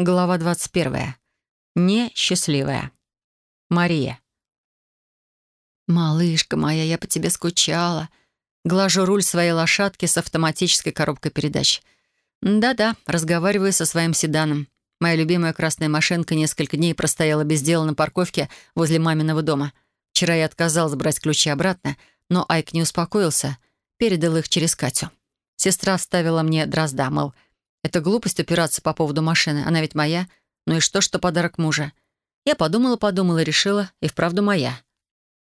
Глава 21. Несчастливая. Мария. «Малышка моя, я по тебе скучала». Глажу руль своей лошадки с автоматической коробкой передач. Да-да, разговариваю со своим седаном. Моя любимая красная машинка несколько дней простояла без дела на парковке возле маминого дома. Вчера я отказалась брать ключи обратно, но Айк не успокоился, передал их через Катю. Сестра вставила мне дрозда, мол, это глупость упираться по поводу машины, она ведь моя. Ну и что, что подарок мужа? Я подумала-подумала, решила, и вправду моя.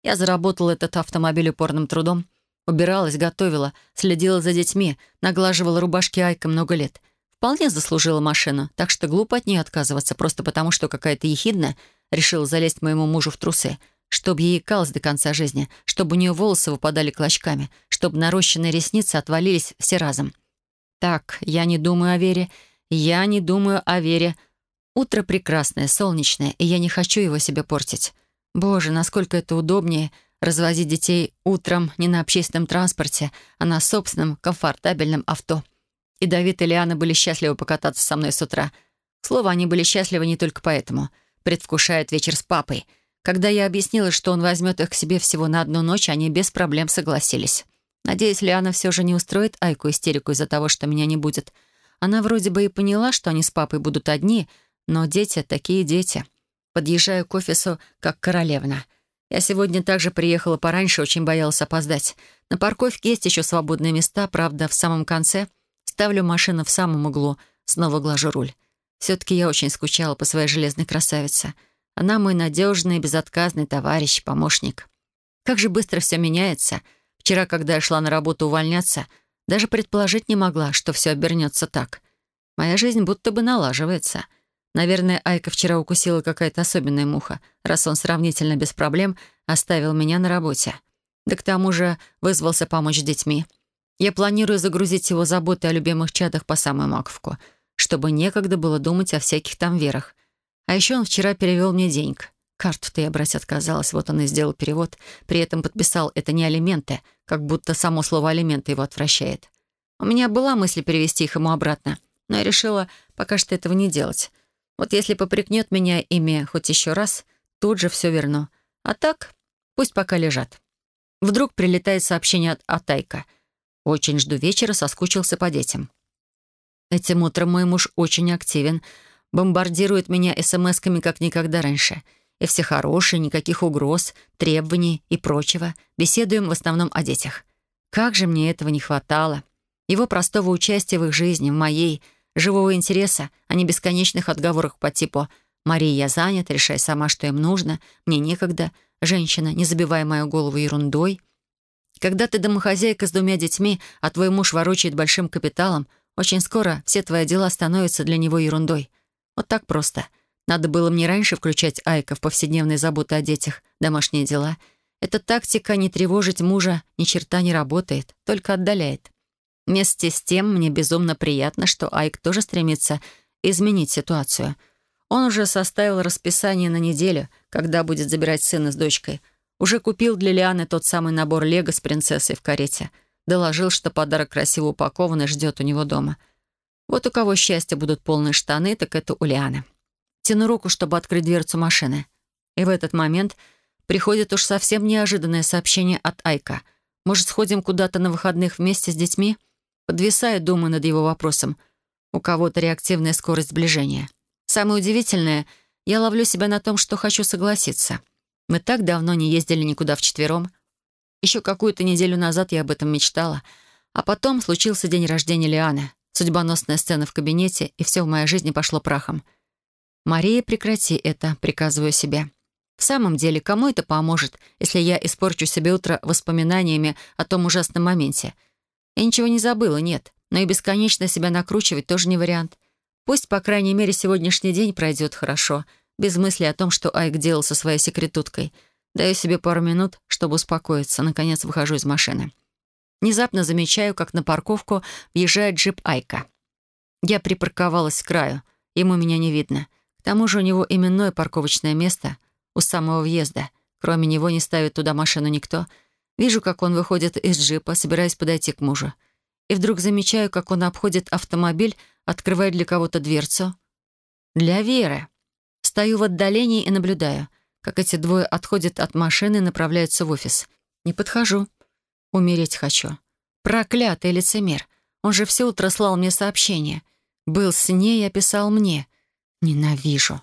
Я заработала этот автомобиль упорным трудом. Убиралась, готовила, следила за детьми, наглаживала рубашки Айка много лет. Вполне заслужила машину, так что глупо от нее отказываться, просто потому что какая-то ехидна решила залезть моему мужу в трусы, чтобы ей калось до конца жизни, чтобы у нее волосы выпадали клочками, чтобы нарощенные ресницы отвалились все разом. Так, я не думаю о Вере. Я не думаю о Вере. Утро прекрасное, солнечное, и я не хочу его себе портить. Боже, насколько это удобнее развозить детей утром не на общественном транспорте, а на собственном комфортабельном авто. И Давид и Лиана были счастливы покататься со мной с утра. К слову, они были счастливы не только поэтому. Предвкушают вечер с папой. Когда я объяснила, что он возьмет их к себе всего на одну ночь, они без проблем согласились. Надеюсь, Лиана все же не устроит Айку истерику из-за того, что меня не будет. Она вроде бы и поняла, что они с папой будут одни, но дети — такие дети. Подъезжаю к офису, как королевна. Я сегодня также приехала пораньше, очень боялась опоздать. На парковке есть еще свободные места, правда, в самом конце. Ставлю машину в самом углу, снова глажу руль. Все-таки я очень скучала по своей железной красавице. Она мой надежный, безотказный товарищ, помощник. Как же быстро все меняется — Вчера, когда я шла на работу увольняться, даже предположить не могла, что все обернется так. Моя жизнь будто бы налаживается. Наверное, Айка вчера укусила какая-то особенная муха, раз он сравнительно без проблем оставил меня на работе. Да к тому же вызвался помочь детьми. Я планирую загрузить его заботы о любимых чадах по самую маковку, чтобы некогда было думать о всяких там верах. А еще он вчера перевел мне денег. Карту-то я брать отказалась, вот он и сделал перевод. При этом подписал «это не алименты», как будто само слово «алименты» его отвращает. У меня была мысль перевести их ему обратно, но я решила пока что этого не делать. Вот если попрекнет меня ими хоть еще раз, тут же все верну. А так, пусть пока лежат. Вдруг прилетает сообщение от Атайка. Очень жду вечера, соскучился по детям. Этим утром мой муж очень активен, бомбардирует меня смс-ками, как никогда раньше — и все хорошие, никаких угроз, требований и прочего. Беседуем в основном о детях. Как же мне этого не хватало. Его простого участия в их жизни, в моей, живого интереса, а не бесконечных отговорок по типу «Мария, я занят, решай сама, что им нужно, мне некогда, женщина, не забивай мою голову ерундой». Когда ты домохозяйка с двумя детьми, а твой муж ворочает большим капиталом, очень скоро все твои дела становятся для него ерундой. Вот так просто — надо было мне раньше включать Айка в повседневные заботы о детях, домашние дела. Эта тактика не тревожить мужа ни черта не работает, только отдаляет. Вместе с тем мне безумно приятно, что Айк тоже стремится изменить ситуацию. Он уже составил расписание на неделю, когда будет забирать сына с дочкой. Уже купил для Лианы тот самый набор лего с принцессой в карете. Доложил, что подарок красиво упакован и ждет у него дома. Вот у кого счастья будут полные штаны, так это у Лианы. Тяну руку, чтобы открыть дверцу машины. И в этот момент приходит уж совсем неожиданное сообщение от Айка. «Может, сходим куда-то на выходных вместе с детьми?» Подвисаю, думаю над его вопросом. У кого-то реактивная скорость сближения. Самое удивительное, я ловлю себя на том, что хочу согласиться. Мы так давно не ездили никуда вчетвером. Еще какую-то неделю назад я об этом мечтала. А потом случился день рождения Лианы, судьбоносная сцена в кабинете, и все в моей жизни пошло прахом — «Мария, прекрати это», — приказываю себе. В самом деле, кому это поможет, если я испорчу себе утро воспоминаниями о том ужасном моменте? Я ничего не забыла, нет. Но и бесконечно себя накручивать тоже не вариант. Пусть, по крайней мере, сегодняшний день пройдет хорошо, без мысли о том, что Айк делал со своей секретуткой. Даю себе пару минут, чтобы успокоиться. Наконец выхожу из машины. Внезапно замечаю, как на парковку въезжает джип Айка. Я припарковалась к краю. Ему меня не видно тому же у него именное парковочное место у самого въезда. Кроме него не ставит туда машину никто. Вижу, как он выходит из джипа, собираясь подойти к мужу. И вдруг замечаю, как он обходит автомобиль, открывает для кого-то дверцу. Для Веры. Стою в отдалении и наблюдаю, как эти двое отходят от машины и направляются в офис. Не подхожу. Умереть хочу. Проклятый лицемер. Он же все утро слал мне сообщение. Был с ней описал мне. Ненавижу.